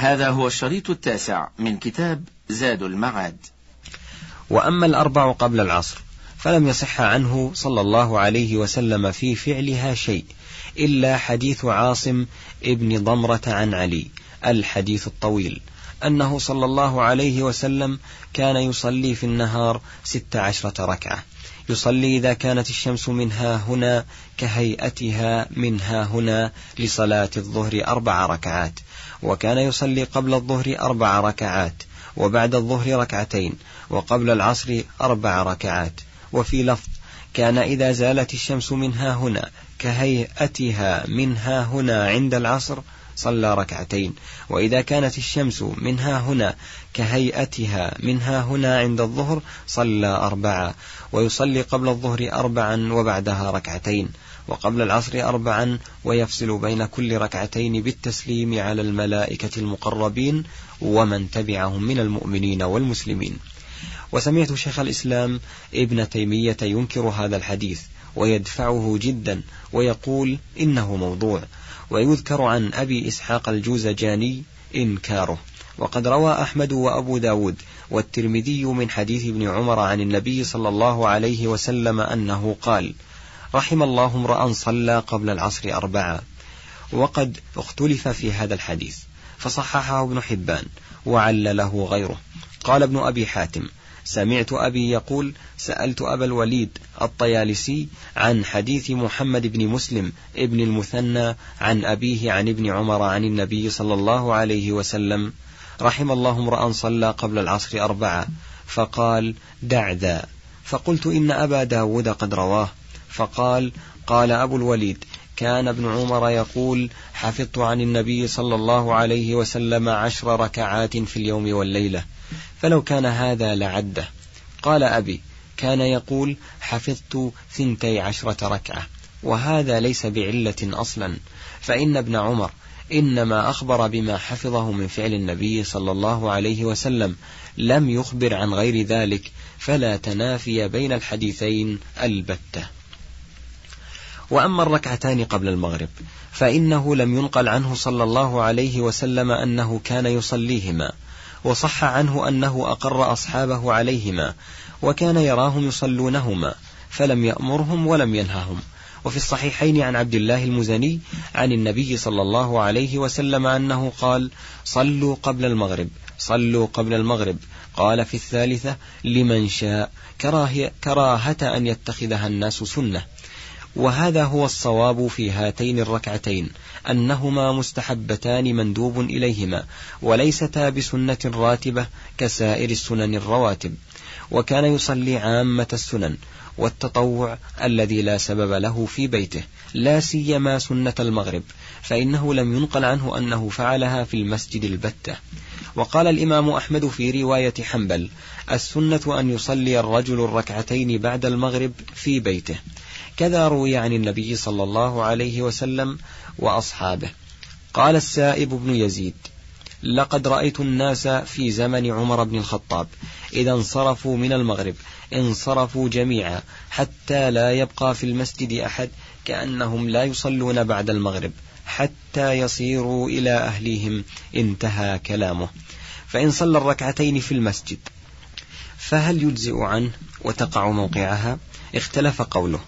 هذا هو الشريط التاسع من كتاب زاد المعاد. وأما الأربع قبل العصر فلم يصح عنه صلى الله عليه وسلم في فعلها شيء إلا حديث عاصم ابن ضمرة عن علي الحديث الطويل أنه صلى الله عليه وسلم كان يصلي في النهار ست عشرة ركعة. يصلي إذا كانت الشمس منها هنا كهيئتها منها هنا لصلاة الظهر أربع ركعات. وكان يصلي قبل الظهر أربع ركعات وبعد الظهر ركعتين وقبل العصر أربع ركعات. وفي لفظ كان إذا زالت الشمس منها هنا كهيئتها منها هنا عند العصر صلى ركعتين. وإذا كانت الشمس منها هنا كهيئتها منها هنا عند الظهر صلى أربعة ويصلي قبل الظهر أربعا وبعدها ركعتين. وقبل العصر أربعا ويفصل بين كل ركعتين بالتسليم على الملائكة المقربين ومن تبعهم من المؤمنين والمسلمين. وسمعت شيخ الإسلام ابن تيمية ينكر هذا الحديث ويدفعه جدا ويقول إنه موضوع ويذكر عن أبي إسحاق الجوزجاني إنكاره. وقد روى أحمد وأبو داود والترمذي من حديث ابن عمر عن النبي صلى الله عليه وسلم أنه قال رحم الله امرأ صلى قبل العصر أربعة وقد اختلف في هذا الحديث فصححه ابن حبان وعلله غيره. قال ابن أبي حاتم سمعت أبي يقول سألت أبا الوليد الطيالسي عن حديث محمد بن مسلم ابن المثنى عن أبيه عن ابن عمر عن النبي صلى الله عليه وسلم رحم الله امرأ صلى قبل العصر أربعة فقال دع ذا فقلت إن أبا داود قد رواه. فقال قال أبو الوليد كان ابن عمر يقول حفظت عن النبي صلى الله عليه وسلم عشر ركعات في اليوم والليلة فلو كان هذا لعدة. قال أبي كان يقول حفظت ثنتي عشرة ركعة وهذا ليس بعلة أصلا فإن ابن عمر إنما أخبر بما حفظه من فعل النبي صلى الله عليه وسلم لم يخبر عن غير ذلك فلا تنافي بين الحديثين البتة. وأما الركعتان قبل المغرب فإنه لم ينقل عنه صلى الله عليه وسلم أنه كان يصليهما وصح عنه أنه أقر أصحابه عليهما وكان يراهم يصلونهما فلم يأمرهم ولم ينههم. وفي الصحيحين عن عبد الله المزني عن النبي صلى الله عليه وسلم أنه قال صلوا قبل المغرب صلوا قبل المغرب قال في الثالثة لمن شاء كراهة أن يتخذها الناس سنة وهذا هو الصواب في هاتين الركعتين أنهما مستحبتان مندوب إليهما وليستا بسنة راتبة كسائر السنن الرواتب. وكان يصلي عامة السنن والتطوع الذي لا سبب له في بيته لا سيما سنة المغرب فإنه لم ينقل عنه أنه فعلها في المسجد البتة. وقال الإمام أحمد في رواية حنبل السنة أن يصلي الرجل الركعتين بعد المغرب في بيته. كذا روي عن النبي صلى الله عليه وسلم وأصحابه. قال السائب بن يزيد لقد رأيت الناس في زمن عمر بن الخطاب إذا انصرفوا من المغرب انصرفوا جميعا حتى لا يبقى في المسجد أحد كأنهم لا يصلون بعد المغرب حتى يصيروا إلى أهليهم انتهى كلامه. فإن صلى الركعتين في المسجد فهل يجزئ عنه وتقع موقعها؟ اختلف قوله.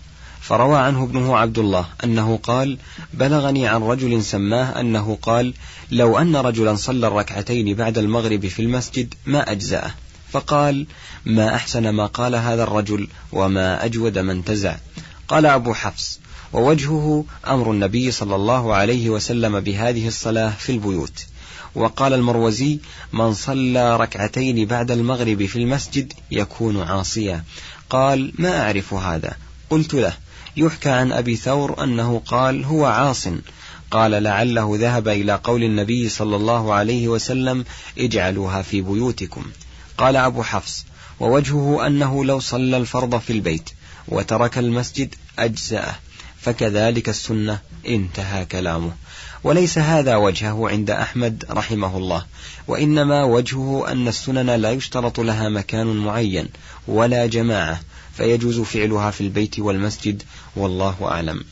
فروى عنه ابنه عبد الله أنه قال بلغني عن رجل سماه أنه قال لو أن رجلا صلى الركعتين بعد المغرب في المسجد ما أجزأه. فقال ما أحسن ما قال هذا الرجل وما أجود من تزع. قال أبو حفص ووجهه أمر النبي صلى الله عليه وسلم بهذه الصلاة في البيوت. وقال المروزي من صلى ركعتين بعد المغرب في المسجد يكون عاصيا. قال ما أعرف هذا. قلت له يحكى عن أبي ثور أنه قال هو عاص. قال لعله ذهب إلى قول النبي صلى الله عليه وسلم اجعلوها في بيوتكم. قال أبو حفص ووجهه أنه لو صلى الفرض في البيت وترك المسجد أجزأه. فكذلك السنة. انتهى كلامه. وليس هذا وجهه عند أحمد رحمه الله وإنما وجهه أن السنن لا يشترط لها مكان معين ولا جماعة فيجوز فعلها في البيت والمسجد والله أعلم.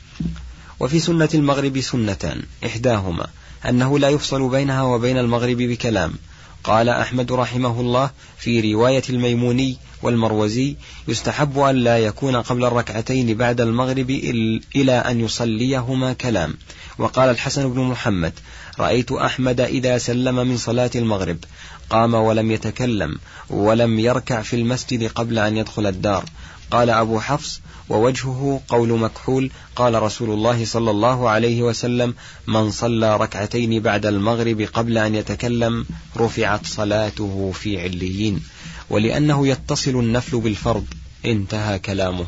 وفي سنة المغرب سنتان إحداهما أنه لا يفصل بينها وبين المغرب بكلام قال أحمد رحمه الله في رواية الميموني والمروزي يستحب أن لا يكون قبل الركعتين بعد المغرب إلى أن يصليهما كلام وقال الحسن بن محمد رأيت أحمد إذا سلم من صلاة المغرب قام ولم يتكلم ولم يركع في المسجد قبل أن يدخل الدار قال أبو حفص ووجهه قول مكحول قال رسول الله صلى الله عليه وسلم من صلى ركعتين بعد المغرب قبل أن يتكلم رفعت صلاته في عليين ولأنه يتصل النفل بالفرض انتهى كلامه.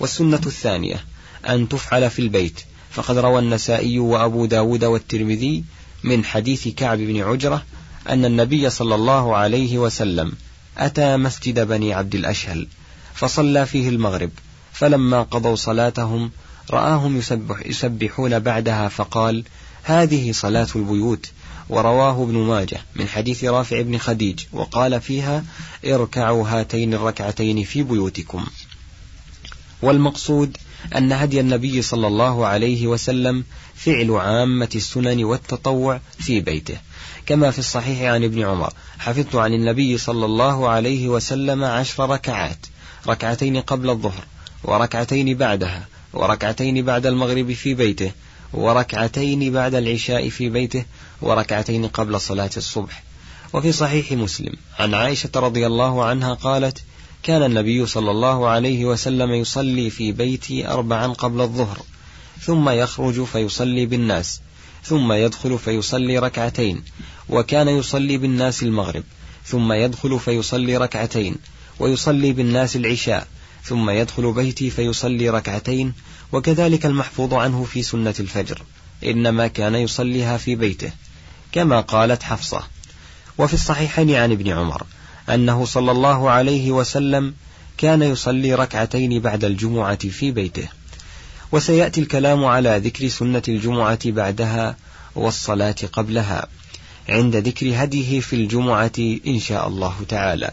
والسنة الثانية أن تفعل في البيت. فقد روى النسائي وأبو داود والترمذي من حديث كعب بن عجرة أن النبي صلى الله عليه وسلم أتى مسجد بني عبد الأشهل. فصلى فيه المغرب. فلما قضوا صلاتهم رآهم يسبح يسبحون بعدها فقال هذه صلاة البيوت. ورواه ابن ماجه من حديث رافع بن خديج وقال فيها اركعوا هاتين الركعتين في بيوتكم. والمقصود أن هدي النبي صلى الله عليه وسلم فعل عامة السنن والتطوع في بيته. كما في الصحيح عن ابن عمر حفظت عن النبي صلى الله عليه وسلم عشر ركعات. ركعتين قبل الظهر وركعتين بعدها وركعتين بعد المغرب في بيته وركعتين بعد العشاء في بيته وركعتين قبل صلاة الصبح. وفي صحيح مسلم عن عائشة رضي الله عنها قالت كان النبي صلى الله عليه وسلم يصلي في بيتي أربعا قبل الظهر ثم يخرج فيصلي بالناس ثم يدخل فيصلي ركعتين وكان يصلي بالناس المغرب ثم يدخل فيصلي ركعتين ويصلي بالناس العشاء ثم يدخل بيتي فيصلي ركعتين وكذلك المحفوظ عنه في سنة الفجر إنما كان يصليها في بيته كما قالت حفصة. وفي الصحيحين عن ابن عمر أنه صلى الله عليه وسلم كان يصلي ركعتين بعد الجمعة في بيته. وسيأتي الكلام على ذكر سنة الجمعة بعدها والصلاة قبلها عند ذكر هديه في الجمعة إن شاء الله تعالى.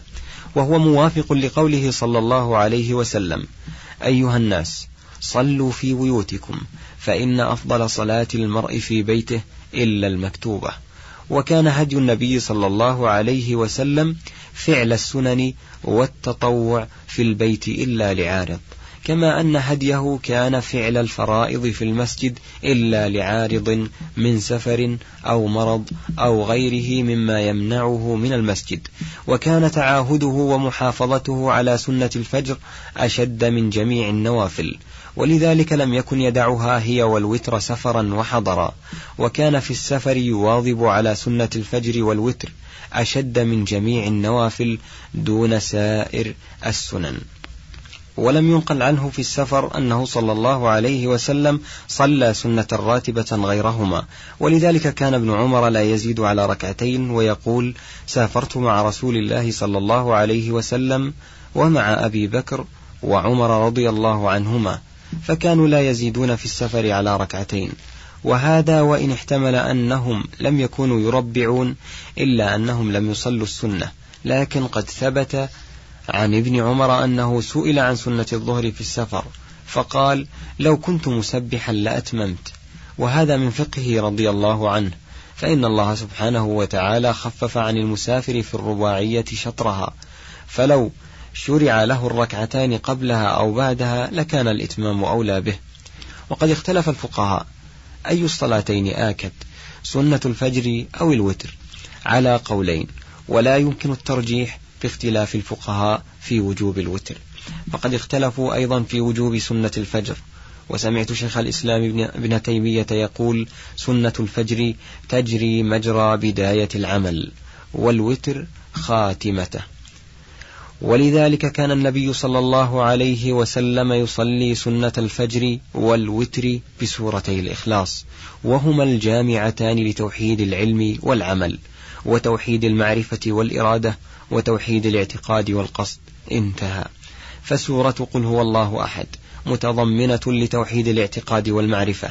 وهو موافق لقوله صلى الله عليه وسلم أيها الناس صلوا في بيوتكم فإن أفضل صلاة المرء في بيته إلا المكتوبة. وكان هدي النبي صلى الله عليه وسلم فعل السنن والتطوع في البيت إلا لعارض. كما أن هديه كان فعل الفرائض في المسجد إلا لعارض من سفر أو مرض أو غيره مما يمنعه من المسجد. وكان تعاهده ومحافظته على سنة الفجر أشد من جميع النوافل. ولذلك لم يكن يدعها هي والوتر سفرا وحضرا. وكان في السفر يواظب على سنة الفجر والوتر أشد من جميع النوافل دون سائر السنن. ولم ينقل عنه في السفر أنه صلى الله عليه وسلم صلى سنة راتبة غيرهما. ولذلك كان ابن عمر لا يزيد على ركعتين ويقول سافرت مع رسول الله صلى الله عليه وسلم ومع أبي بكر وعمر رضي الله عنهما فكانوا لا يزيدون في السفر على ركعتين. وهذا وإن احتمل أنهم لم يكونوا يربعون إلا أنهم لم يصلوا السنة لكن قد ثبت عن ابن عمر أنه سئل عن سنة الظهر في السفر فقال لو كنت مسبحا لأتممت. وهذا من فقهه رضي الله عنه فإن الله سبحانه وتعالى خفف عن المسافر في الرباعية شطرها فلو شرع له الركعتان قبلها أو بعدها لكان الإتمام أولى به. وقد اختلف الفقهاء أي الصلاتين آكد سنة الفجر أو الوتر؟ على قولين ولا يمكن الترجيح باختلاف الفقهاء في وجوب الوتر. فقد اختلفوا أيضا في وجوب سنة الفجر. وسمعت شيخ الإسلام ابن تيمية يقول سنة الفجر تجري مجرى بداية العمل والوتر خاتمته. ولذلك كان النبي صلى الله عليه وسلم يصلي سنة الفجر والوتر بسورتي الإخلاص وهما الجامعتان لتوحيد العلم والعمل. وتوحيد المعرفة والإرادة وتوحيد الاعتقاد والقصد. انتهى. فسورة قل هو الله أحد متضمنة لتوحيد الاعتقاد والمعرفة.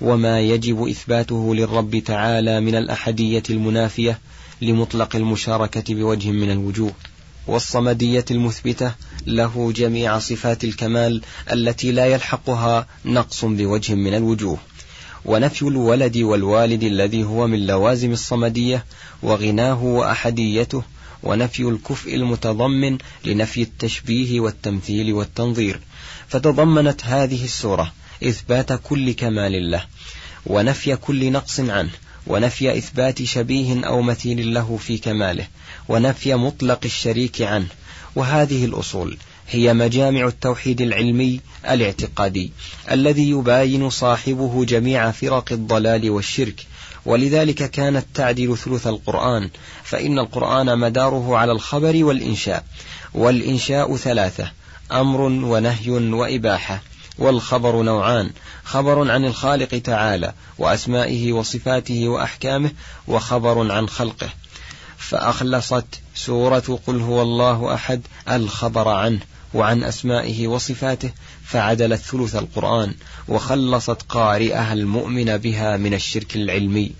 وما يجب إثباته للرب تعالى من الأحدية المنافية لمطلق المشاركة بوجه من الوجوه. والصمدية المثبتة له جميع صفات الكمال التي لا يلحقها نقص بوجه من الوجوه. ونفي الولد والوالد الذي هو من لوازم الصمدية وغناه وأحديته ونفي الكفء المتضمن لنفي التشبيه والتمثيل والتنظير. فتضمنت هذه السورة إثبات كل كمال له ونفي كل نقص عنه ونفي إثبات شبيه أو مثيل له في كماله ونفي مطلق الشريك عنه. وهذه الأصول هي مجامع التوحيد العلمي الاعتقادي الذي يباين صاحبه جميع فرق الضلال والشرك. ولذلك كانت تعدل ثلث القرآن فإن القرآن مداره على الخبر والإنشاء. والإنشاء ثلاثة أمر ونهي وإباحة. والخبر نوعان خبر عن الخالق تعالى وأسمائه وصفاته وأحكامه وخبر عن خلقه. فأخلصت سورة قل هو الله أحد الخبر عنه وعن أسمائه وصفاته فعدلت ثلث القرآن وخلصت قارئها المؤمن بها من الشرك العلمي.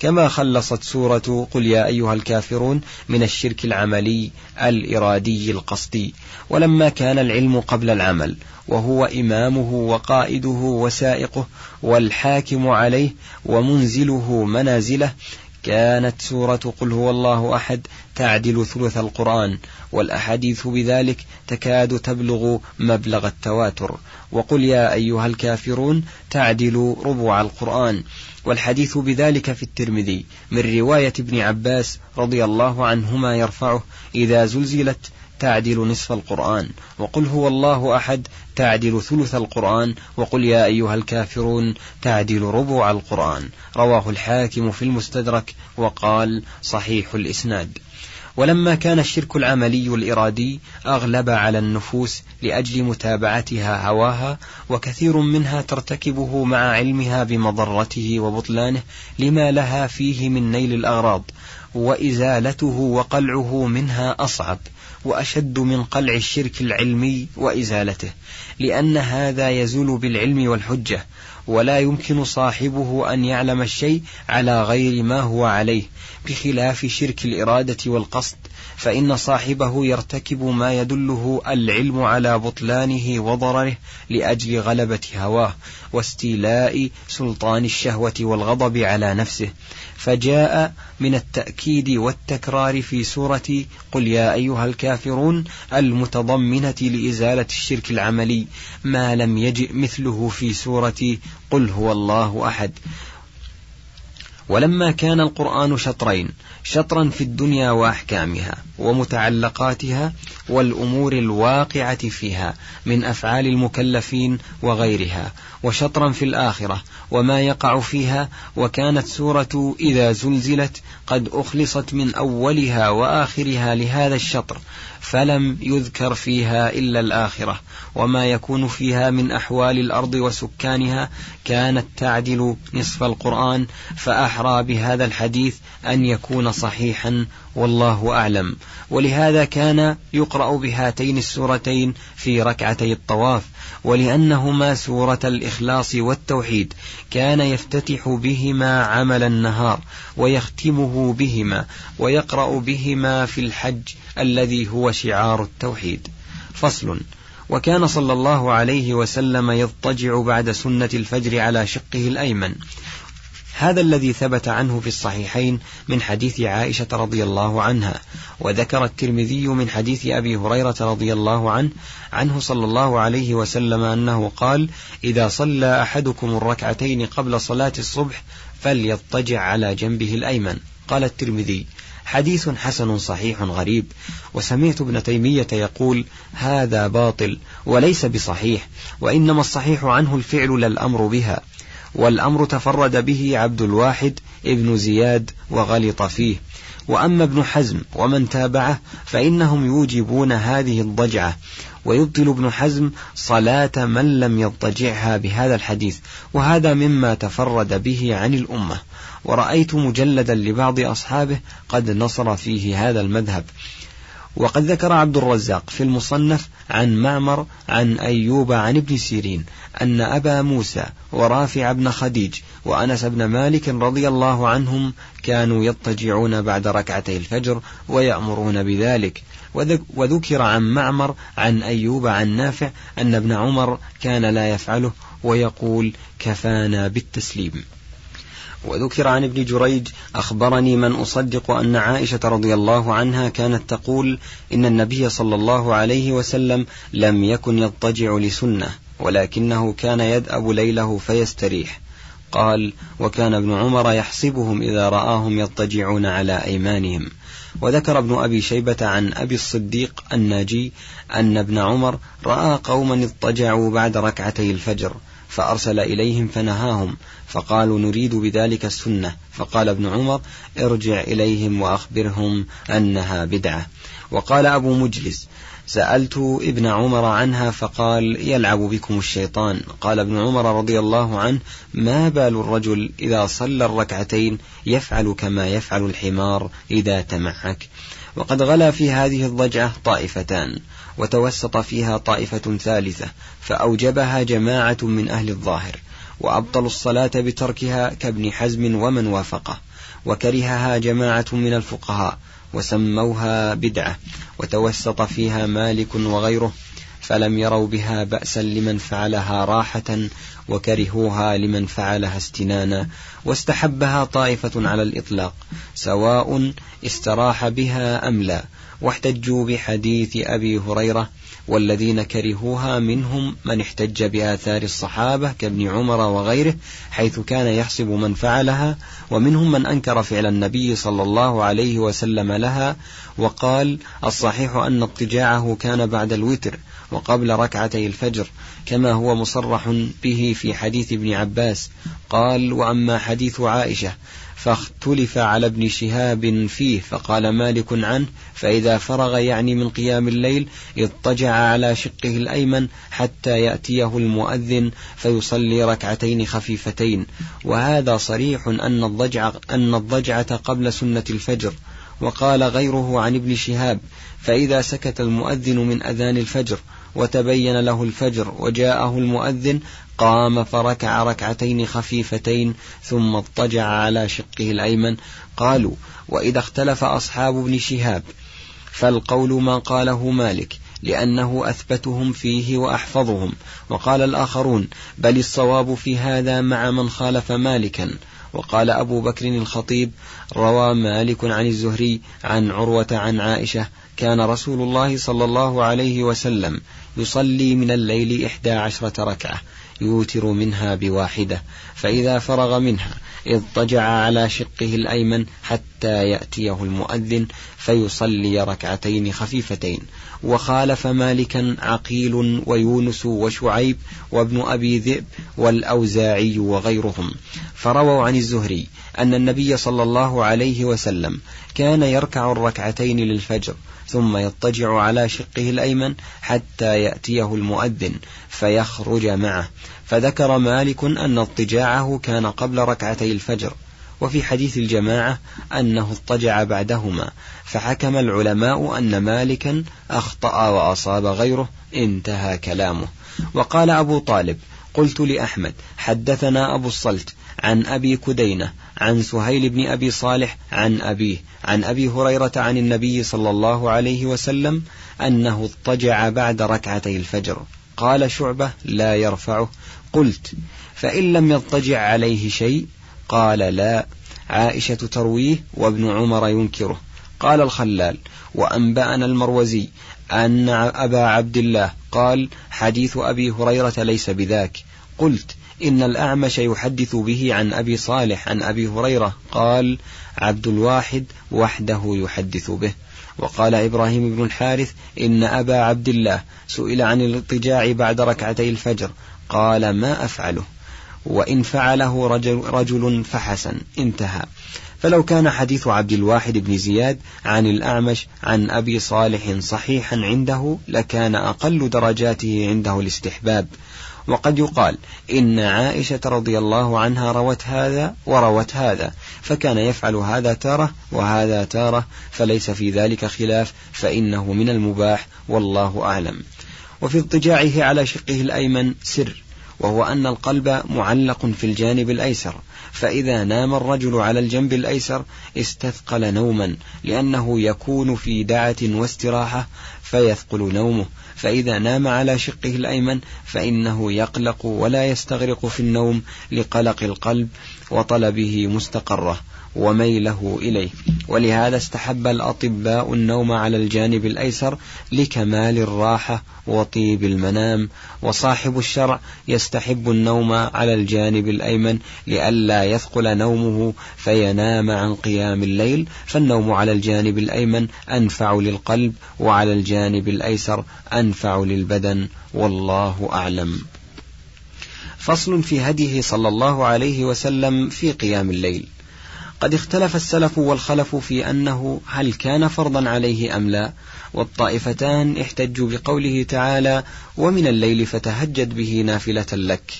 كما خلصت سورة قل يا أيها الكافرون من الشرك العملي الإرادي القصدي. ولما كان العلم قبل العمل وهو إمامه وقائده وسائقه والحاكم عليه ومنزله منازله كانت سورة قل هو الله أحد تعدل ثلث القرآن والأحاديث بذلك تكاد تبلغ مبلغ التواتر. وقل يا أيها الكافرون تعدل ربع القرآن. والحديث بذلك في الترمذي من رواية ابن عباس رضي الله عنهما يرفعه إذا زلزلت تعدل نصف القرآن. وقل هو الله أحد تعدل ثلث القرآن. وقل يا أيها الكافرون تعدل ربع القرآن. رواه الحاكم في المستدرك وقال صحيح الإسناد. ولما كان الشرك العملي الإرادي أغلب على النفوس لأجل متابعتها هواها وكثير منها ترتكبه مع علمها بمضرته وبطلانه لما لها فيه من نيل الأغراض وإزالته وقلعه منها أصعب وأشد من قلع الشرك العلمي وإزالته لأن هذا يزول بالعلم والحجة ولا يمكن صاحبه أن يعلم الشيء على غير ما هو عليه بخلاف شرك الإرادة والقصد فإن صاحبه يرتكب ما يدله العلم على بطلانه وضرره لأجل غلبة هواه واستيلاء سلطان الشهوة والغضب على نفسه. فجاء من التأكيد والتكرار في سورة قل يا أيها الكافرون المتضمنة لإزالة الشرك العملي ما لم يجئ مثله في سورة قل هو الله أحد. ولما كان القرآن شطرين شطرا في الدنيا وأحكامها ومتعلقاتها والأمور الواقعة فيها من أفعال المكلفين وغيرها وشطرا في الآخرة وما يقع فيها وكانت سورة إذا زلزلت قد أخلصت من أولها وآخرها لهذا الشطر فلم يذكر فيها إلا الآخرة وما يكون فيها من أحوال الأرض وسكانها كانت تعدل نصف القرآن فأحرى بهذا الحديث أن يكون صحيحا والله أعلم. ولهذا كان يقرأ بهاتين السورتين في ركعتي الطواف ولأنهما سورة الإخلاص والتوحيد. كان يفتتح بهما عمل النهار ويختمه بهما ويقرأ بهما في الحج الذي هو شعار التوحيد. فصل. وكان صلى الله عليه وسلم يضطجع بعد سنة الفجر على شقه الأيمن. هذا الذي ثبت عنه في الصحيحين من حديث عائشة رضي الله عنها وذكر الترمذي من حديث أبي هريرة رضي الله عنه عنه صلى الله عليه وسلم أنه قال إذا صلى أحدكم الركعتين قبل صلاة الصبح فليضطجع على جنبه الأيمن قال الترمذي حديث حسن صحيح غريب وسمعت ابن تيمية يقول هذا باطل وليس بصحيح وإنما الصحيح عنه الفعل لا الأمر بها والأمر تفرد به عبد الواحد ابن زياد وغلط فيه. وأما ابن حزم ومن تابعه فإنهم يوجبون هذه الضجعة. ويبطل ابن حزم صلاة من لم يضطجعها بهذا الحديث. وهذا مما تفرد به عن الأمة. ورأيت مجلدا لبعض أصحابه قد نصر فيه هذا المذهب. وقد ذكر عبد الرزاق في المصنف عن معمر عن أيوب عن ابن سيرين أن أبا موسى ورافع بن خديج وأنس بن مالك رضي الله عنهم كانوا يضطجعون بعد ركعتي الفجر ويأمرون بذلك. وذكر عن معمر عن أيوب عن نافع أن ابن عمر كان لا يفعله ويقول كفانا بالتسليم. وذكر عن ابن جريج أخبرني من أصدق أن عائشة رضي الله عنها كانت تقول إن النبي صلى الله عليه وسلم لم يكن يضطجع لسنة ولكنه كان يدأب ليله فيستريح. قال وكان ابن عمر يحسبهم إذا رآهم يضطجعون على أيمانهم. وذكر ابن أبي شيبة عن أبي الصديق الناجي أن ابن عمر رأى قوما اضطجعوا بعد ركعتي الفجر فأرسل إليهم فنهاهم فقالوا نريد بذلك السنة. فقال ابن عمر ارجع إليهم وأخبرهم أنها بدعة. وقال أبو مجلس سألت ابن عمر عنها فقال يلعب بكم الشيطان. قال ابن عمر رضي الله عنه ما بال الرجل إذا صلى الركعتين يفعل كما يفعل الحمار إذا تمعك. وقد غلا في هذه الضجعة طائفتان وتوسط فيها طائفة ثالثة فأوجبها جماعة من أهل الظاهر وأبطلوا الصلاة بتركها كابن حزم ومن وافقه وكرهها جماعة من الفقهاء وسموها بدعة وتوسط فيها مالك وغيره فلم يروا بها بأسا لمن فعلها راحة وكرهوها لمن فعلها استنانا واستحبها طائفة على الإطلاق سواء استراح بها أم لا. واحتجوا بحديث أبي هريرة والذين كرهوها منهم من احتج بآثار الصحابة كابن عمر وغيره حيث كان يحسب من فعلها ومنهم من أنكر فعل النبي صلى الله عليه وسلم لها وقال الصحيح أن اضطجاعه كان بعد الوتر وقبل ركعتي الفجر كما هو مصرح به في حديث ابن عباس قال وأما حديث عائشة فاختلف على ابن شهاب فيه فقال مالك عنه فإذا فرغ يعني من قيام الليل اضطجع على شقه الأيمن حتى يأتيه المؤذن فيصلي ركعتين خفيفتين. وهذا صريح أن الضجعة, أن الضجعة قبل سنة الفجر. وقال غيره عن ابن شهاب فإذا سكت المؤذن من أذان الفجر وتبين له الفجر وجاءه المؤذن قام فركع ركعتين خفيفتين ثم اضطجع على شقه الأيمن. قالوا وإذا اختلف أصحاب ابن شهاب فالقول ما قاله مالك لأنه أثبتهم فيه وأحفظهم. وقال الآخرون بل الصواب في هذا مع من خالف مالكا. وقال أبو بكر الخطيب روى مالك عن الزهري عن عروة عن عائشة كان رسول الله صلى الله عليه وسلم يصلي من الليل إحدى عشرة ركعة. يوتر منها بواحدة فإذا فرغ منها اضطجع على شقه الأيمن حتى يأتيه المؤذن فيصلي ركعتين خفيفتين. وخالف مالكا عقيل ويونس وشعيب وابن أبي ذئب والأوزاعي وغيرهم. فرووا عن الزهري أن النبي صلى الله عليه وسلم كان يركع الركعتين للفجر ثم يضطجع على شقه الأيمن حتى يأتيه المؤذن فيخرج معه. فذكر مالك أن اضطجاعه كان قبل ركعتي الفجر. وفي حديث الجماعة أنه اضطجع بعدهما. فحكم العلماء أن مالكا أخطأ وأصاب غيره. انتهى كلامه. وقال أبو طالب قلت لأحمد حدثنا أبو الصلت عن أبي كدينة عن سهيل بن أبي صالح عن أبيه عن أبي هريرة عن النبي صلى الله عليه وسلم أنه اضطجع بعد ركعتي الفجر. قال شعبة لا يرفعه. قلت فإن لم يضطجع عليه شيء؟ قال لا. عائشة ترويه وابن عمر ينكره. قال الخلال وأنبأنا المروزي أن أبا عبد الله قال حديث أبي هريرة ليس بذاك. قلت إن الأعمش يحدث به عن أبي صالح عن أبي هريرة. قال عبد الواحد وحده يحدث به. وقال إبراهيم بن الحارث إن أبا عبد الله سئل عن الاضطجاع بعد ركعتي الفجر. قال ما أفعله؟ وإن فعله رجل, رجل فحسن. انتهى. فلو كان حديث عبد الواحد بن زياد عن الأعمش عن أبي صالح صحيحا عنده لكان أقل درجاته عنده الاستحباب. وقد يقال إن عائشة رضي الله عنها روت هذا وروت هذا فكان يفعل هذا تارة وهذا تارة فليس في ذلك خلاف فإنه من المباح والله أعلم. وفي اضطجاعه على شقه الأيمن سر وهو أن القلب معلق في الجانب الأيسر فإذا نام الرجل على الجنب الأيسر استثقل نوما لأنه يكون في دعة واستراحة فيثقل نومه فإذا نام على شقه الأيمن فإنه يقلق ولا يستغرق في النوم لقلق القلب وطلبه مستقره. وميله إليه. ولهذا استحب الأطباء النوم على الجانب الأيسر لكمال الراحة وطيب المنام. وصاحب الشرع يستحب النوم على الجانب الأيمن لئلا يثقل نومه فينام عن قيام الليل. فالنوم على الجانب الأيمن أنفع للقلب وعلى الجانب الأيسر أنفع للبدن والله أعلم. فصل في هديه صلى الله عليه وسلم في قيام الليل. قد اختلف السلف والخلف في أنه هل كان فرضا عليه أم لا والطائفتان احتجوا بقوله تعالى ومن الليل فتهجد به نافلة لك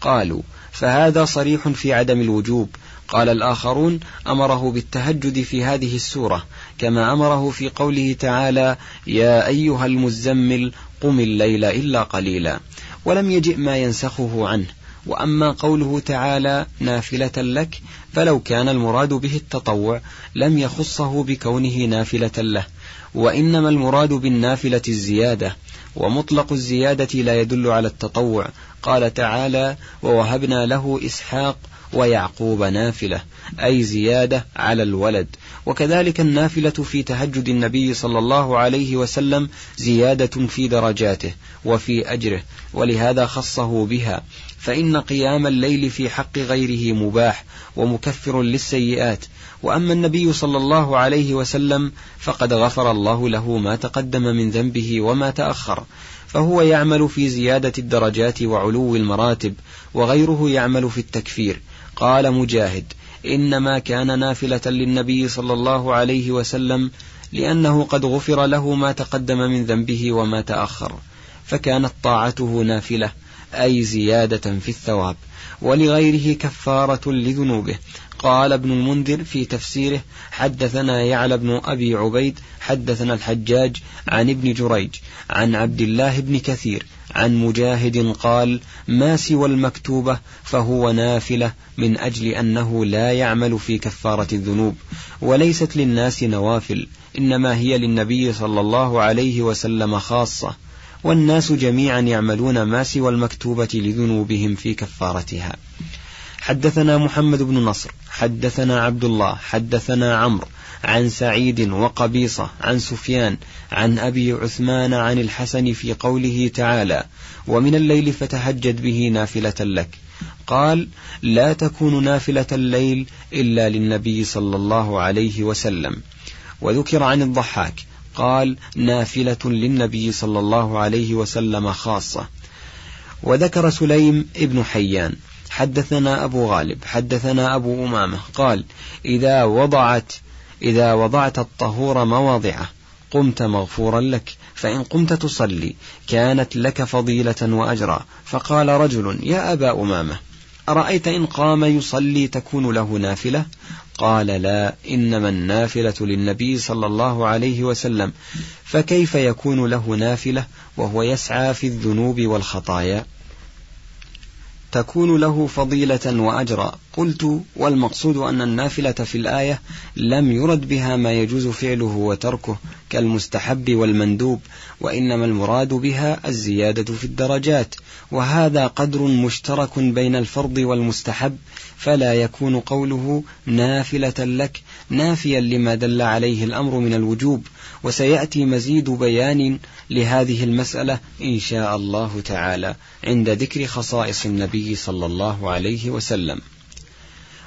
قالوا فهذا صريح في عدم الوجوب قال الآخرون أمره بالتهجد في هذه السورة كما أمره في قوله تعالى يا أيها المزمل قم الليل إلا قليلا ولم يجئ ما ينسخه عنه وأما قوله تعالى نافلة لك فلو كان المراد به التطوع لم يخصه بكونه نافلة له وإنما المراد بالنافلة الزيادة ومطلق الزيادة لا يدل على التطوع. قال تعالى ووهبنا له إسحاق ويعقوب نافلة أي زيادة على الولد. وكذلك النافلة في تهجد النبي صلى الله عليه وسلم زيادة في درجاته وفي أجره ولهذا خصه بها. فإن قيام الليل في حق غيره مباح ومكفر للسيئات. وأما النبي صلى الله عليه وسلم فقد غفر الله له ما تقدم من ذنبه وما تأخر. فهو يعمل في زيادة الدرجات وعلو المراتب وغيره يعمل في التكفير. قال مجاهد إنما كان نافلة للنبي صلى الله عليه وسلم لأنه قد غفر له ما تقدم من ذنبه وما تأخر. فكانت طاعته نافلة. أي زيادة في الثواب ولغيره كفارة لذنوبه. قال ابن المنذر في تفسيره حدثنا يعلى بن أبي عبيد حدثنا الحجاج عن ابن جريج عن عبد الله بن كثير عن مجاهد قال ما سوى المكتوبة فهو نافلة من أجل أنه لا يعمل في كفارة الذنوب وليست للناس نوافل إنما هي للنبي صلى الله عليه وسلم خاصة. والناس جميعا يعملون ما سوى المكتوبة لذنوبهم في كفارتها. حدثنا محمد بن نصر حدثنا عبد الله حدثنا عمرو عن سعيد وقبيصة عن سفيان عن أبي عثمان عن الحسن في قوله تعالى ومن الليل فتهجد به نافلة لك قال لا تكون نافلة الليل إلا للنبي صلى الله عليه وسلم وذكر عن الضحاك قال نافلة للنبي صلى الله عليه وسلم خاصة. وذكر سليم ابن حيان حدثنا أبو غالب حدثنا أبو أمامة قال إذا وضعت إذا وضعت الطهور مواضعه قمت مغفورا لك فإن قمت تصلي كانت لك فضيلة وأجرا. فقال رجل يا أبا أمامة أرأيت إن قام يصلي تكون له نافلة؟ قال لا إنما النافلة للنبي صلى الله عليه وسلم. فكيف يكون له نافلة وهو يسعى في الذنوب والخطايا؟ تكون له فضيلة وأجرا. قلت والمقصود أن النافلة في الآية لم يرد بها ما يجوز فعله وتركه كالمستحب والمندوب وإنما المراد بها الزيادة في الدرجات. وهذا قدر مشترك بين الفرض والمستحب فلا يكون قوله نافلة لك نافيا لما دل عليه الأمر من الوجوب وسيأتي مزيد بيان لهذه المسألة إن شاء الله تعالى عند ذكر خصائص النبي صلى الله عليه وسلم.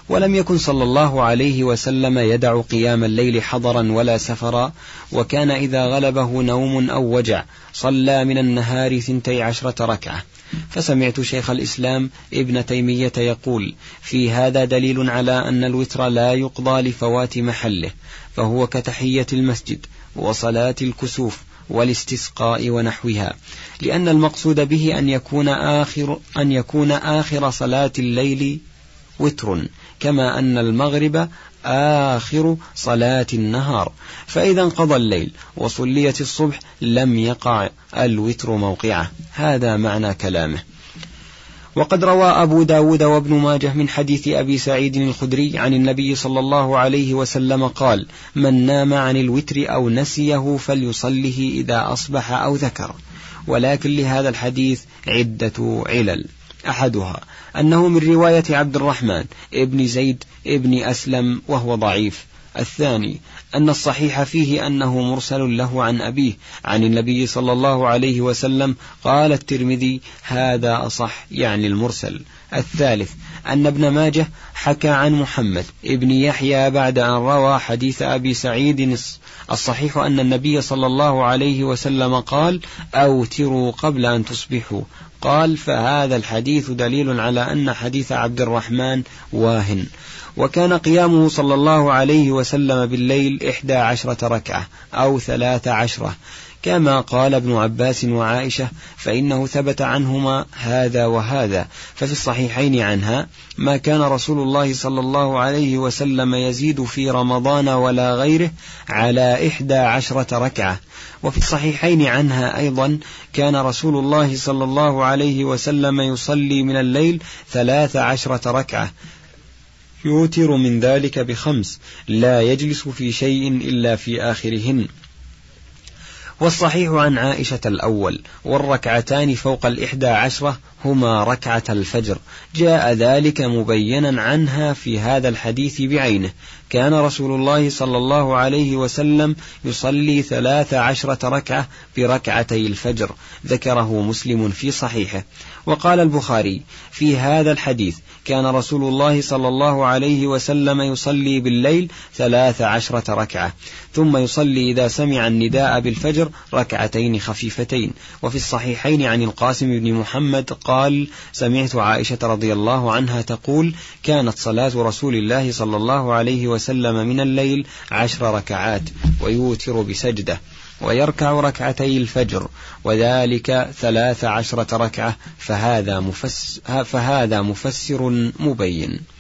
ولم يكن صلى الله عليه وسلم يدع قيام الليل حضرا ولا سفرا وكان إذا غلبه نوم أو وجع صلى من النهار ثنتي عشرة ركعة. فسمعت شيخ الإسلام ابن تيمية يقول في هذا دليل على أن الوتر لا يقضى لفوات محله فهو كتحية المسجد وصلاة الكسوف والاستسقاء ونحوها لأن المقصود به أن يكون آخر أن يكون آخر صلاة الليل وتر كما أن المغرب آخر صلاة النهار. فإذا انقضى الليل وصليت الصبح لم يقع الوتر موقعه. هذا معنى كلامه. وقد روى أبو داود وابن ماجه من حديث أبي سعيد الخدري عن النبي صلى الله عليه وسلم قال من نام عن الوتر أو نسيه فليصله إذا أصبح أو ذكر. ولكن لهذا الحديث عدة علل. أحدها أنه من رواية عبد الرحمن ابن زيد ابن أسلم وهو ضعيف. الثاني أن الصحيح فيه أنه مرسل له عن أبيه عن النبي صلى الله عليه وسلم قال الترمذي هذا أصح يعني المرسل. الثالث أن ابن ماجه حكى عن محمد ابن يحيى بعد أن روى حديث أبي سعيد الصحيح أن النبي صلى الله عليه وسلم قال أوتروا قبل أن تصبحوا. قال فهذا الحديث دليل على أن حديث عبد الرحمن واهن. وكان قيامه صلى الله عليه وسلم بالليل إحدى عشرة ركعة أو ثلاث عشرة. كما قال ابن عباس وعائشة فإنه ثبت عنهما هذا وهذا. ففي الصحيحين عنها ما كان رسول الله صلى الله عليه وسلم يزيد في رمضان ولا غيره على إحدى عشرة ركعة. وفي الصحيحين عنها أيضا كان رسول الله صلى الله عليه وسلم يصلي من الليل ثلاث عشرة ركعة. يوتر من ذلك بخمس لا يجلس في شيء إلا في آخرهن. والصحيح عن عائشة الأول والركعتان فوق الإحدى عشرة هما ركعة الفجر. جاء ذلك مبينا عنها في هذا الحديث بعينه. كان رسول الله صلى الله عليه وسلم يصلي ثلاث عشرة ركعة بركعتي الفجر. ذكره مسلم في صحيحه. وقال البخاري في هذا الحديث كان رسول الله صلى الله عليه وسلم يصلي بالليل ثلاث عشرة ركعة. ثم يصلي إذا سمع النداء بالفجر ركعتين خفيفتين. وفي الصحيحين عن القاسم بن محمد قال سمعت عائشة رضي الله عنها تقول كانت صلاة رسول الله صلى الله عليه وسلم من الليل عشر ركعات ويوتر بسجدة ويركع ركعتي الفجر وذلك ثلاث عشرة ركعة فهذا, مفس فهذا مفسر مبين.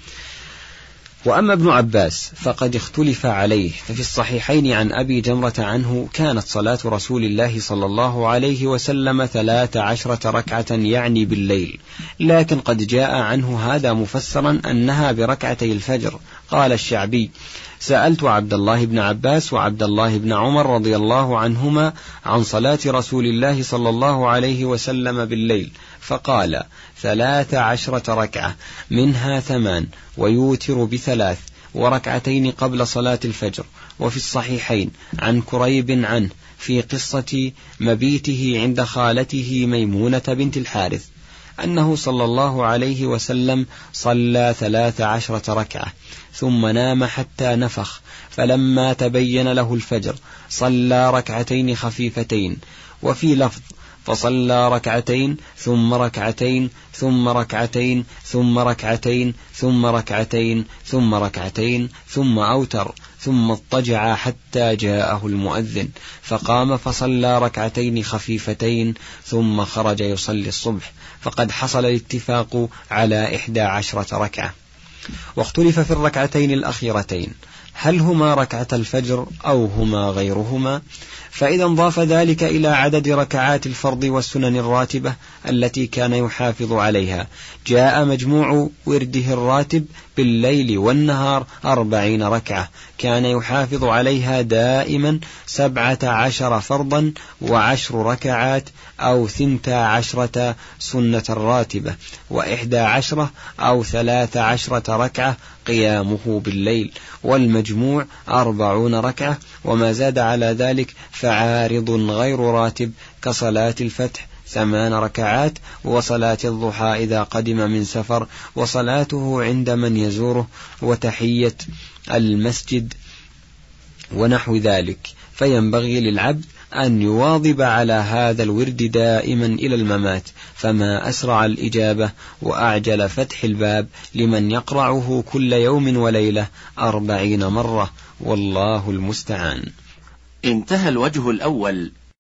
وأما ابن عباس فقد اختلف عليه ففي الصحيحين عن أبي جمرة عنه كانت صلاة رسول الله صلى الله عليه وسلم ثلاث عشرة ركعة يعني بالليل لكن قد جاء عنه هذا مفسرا أنها بركعتي الفجر. قال الشعبي سألت عبد الله بن عباس وعبد الله بن عمر رضي الله عنهما عن صلاة رسول الله صلى الله عليه وسلم بالليل فقال ثلاث عشرة ركعة منها ثمان ويوتر بثلاث وركعتين قبل صلاة الفجر. وفي الصحيحين عن كريب عنه في قصة مبيته عند خالته ميمونة بنت الحارث أنه صلى الله عليه وسلم صلى ثلاث عشرة ركعة ثم نام حتى نفخ. فلما تبين له الفجر صلى ركعتين خفيفتين. وفي لفظ فصلى ركعتين ثم ركعتين ثم ركعتين ثم ركعتين ثم ركعتين ثم ركعتين ثم أوتر ثم اضطجع حتى جاءه المؤذن. فقام فصلى ركعتين خفيفتين ثم خرج يصلي الصبح. فقد حصل الاتفاق على إحدى عشرة ركعة. واختلف في الركعتين الأخيرتين. هل هما ركعة الفجر أو هما غيرهما؟ فإذا انضاف ذلك إلى عدد ركعات الفرض والسنن الراتبة التي كان يحافظ عليها. جاء مجموع ورده الراتب بالليل والنهار أربعين ركعة. كان يحافظ عليها دائما سبعة عشر فرضا وعشر ركعات أو ثنتا عشرة سنة راتبة وإحدى عشرة أو ثلاث عشرة ركعة قيامه بالليل. والمجموع أربعون ركعة وما زاد على ذلك فعارض غير راتب كصلاة الفتح. ثمان ركعات وصلاة الضحى إذا قدم من سفر وصلاته عند من يزوره وتحية المسجد ونحو ذلك. فينبغي للعبد أن يواظب على هذا الورد دائما إلى الممات فما أسرع الإجابة وأعجل فتح الباب لمن يقرعه كل يوم وليلة أربعين مرة والله المستعان. انتهى الوجه الأول.